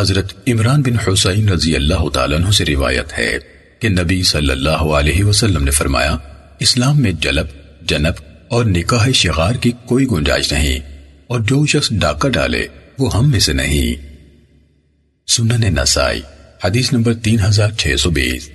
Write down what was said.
حضرت عمران بن حسین رضی اللہ تعالیٰ عنہ سے روایت ہے کہ نبی صلی اللہ علیہ وسلم نے فرمایا، اسلام میں جلب، جنب اور نکاح شغار کی کوئی گنجائش نہیں اور جو شخص ڈاکہ ڈالے، وہ ہم میں سے نہیں۔ سنن نسائی، حدیث نمبر تین ہزار چھ سو بیس۔